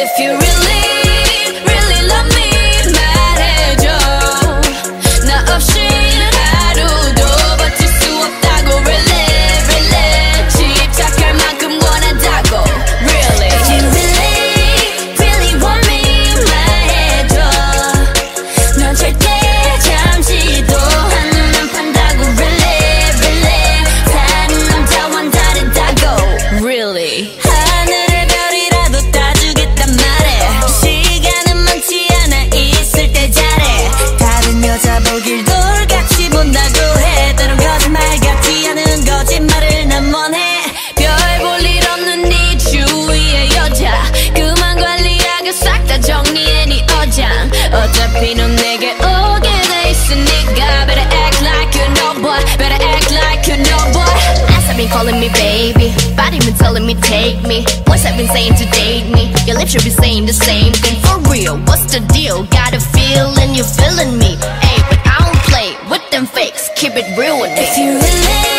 If you really, really love me 다 정리해 네 어장 어차피 넌 내게 오게 돼 있으니까 Better act like you know boy Better act like you know boy Ass have been calling me baby. Body been telling me take me. Voice have been saying to date me. Your lips should be saying the same thing. For real, what's the deal? Got a feeling you feeling me. Hey, but I don't play with them fakes. Keep it real with me. If you really, really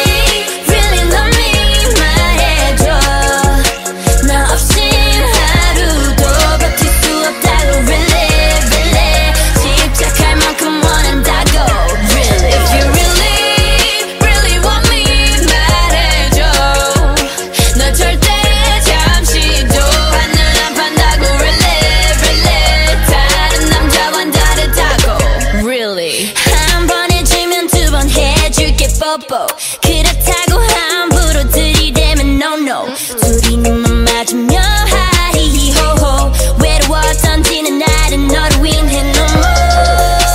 해줄게 뽀뽀 그렇다고 함부로 들이대면 no no 둘이 눈만 맞으면 하이호호 외로웠던 지난 날은 너를 위해 no more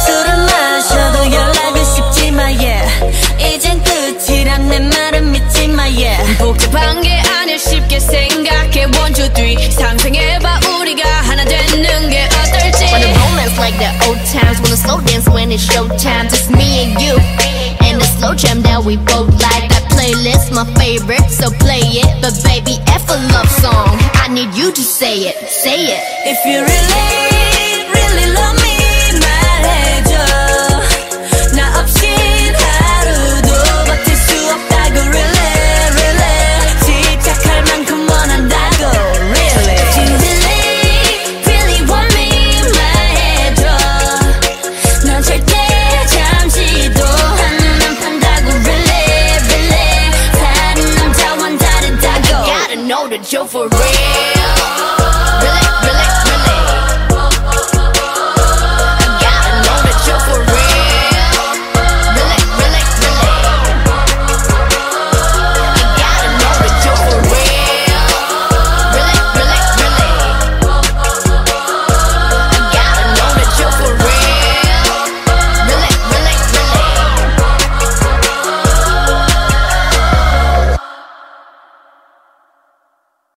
술을 마셔도 연락은 쉽지만 yeah 이젠 끝이란 내 말은 믿지마 yeah 복잡한 게 아닐 쉽게 생각해 one two three 상상해봐 우리가 하나 되는 게 어떨지 Want a romance like the old times. Wanna slow dance when it's showtime. Just me and you. And the slow jam that we both like. That playlist, my favorite, so play it. But baby, F a love song. I need you to say it, say it. If you really, for real.